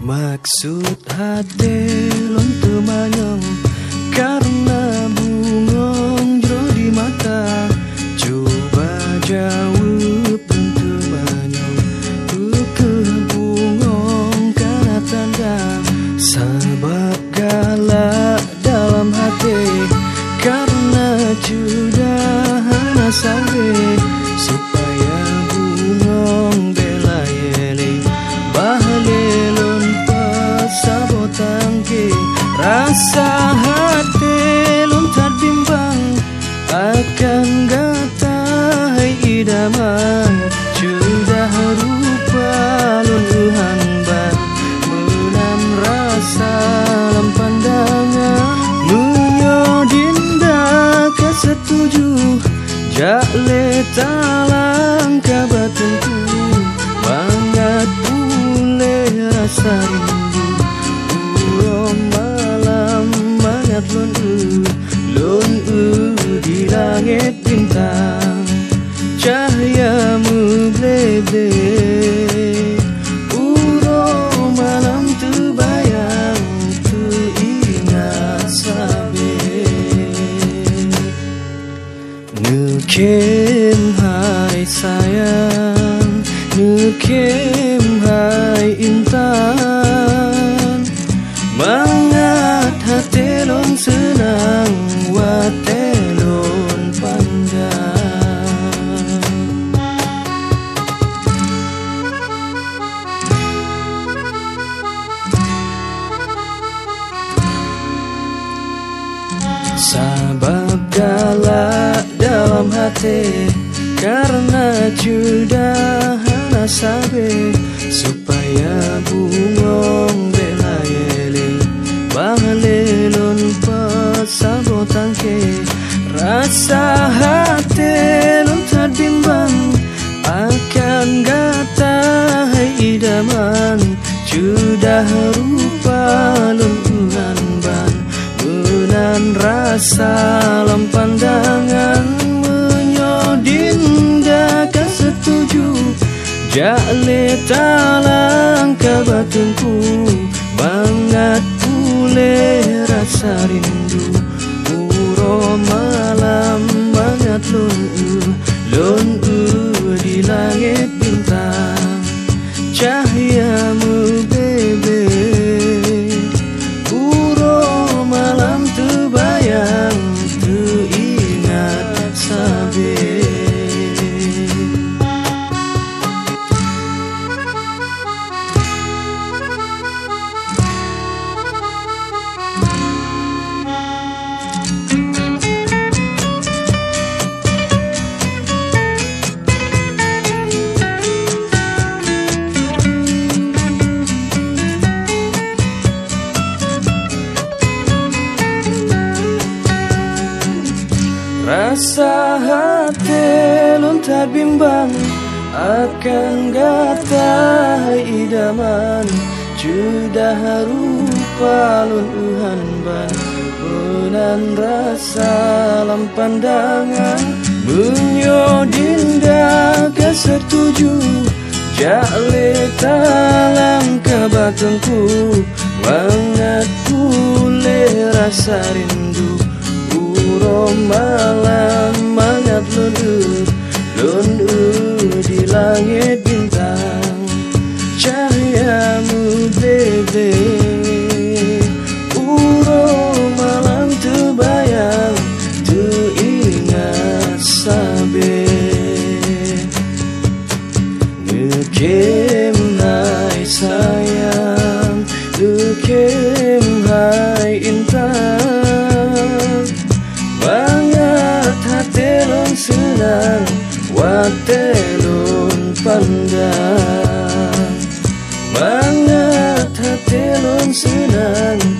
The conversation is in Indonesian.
Maksud hati lontu manyong Karena Rasa hati lontar bimbang Akan gatai idaman. Sudah rupa luluhan ban Menam rasa dalam pandangan. Menyodinda kesetuju Jak talang blebe Puro malam tu bayang Tu ingat sabe Nukim hai sayang Nukim hai intan Sabab galak dalam hati Karena sudah hana sabe Supaya bungong bela yele Bangalelon pasabotangke Rasa hati lontar bimbang Akan gatai idaman. Sudah rupa rasa dalam pandangan Menyodinda setuju. Jale talang kabatungku Bangat pule rasa rindu. Uro Rasa hati lontar bimbang Akan gatai idaman. Sudah rupa luluhan ban Menan rasa dalam pandangan. Menyodinda kesetuju Jale talang kabatengku Bangat pule rasa rindu malam Mangat lunur Lunur di langit bintang Cahayamu bebe. Uro malam terbayang Teringat sabe. Ngekem nai sayang. senang Watelun pandang Mangat hatelun senang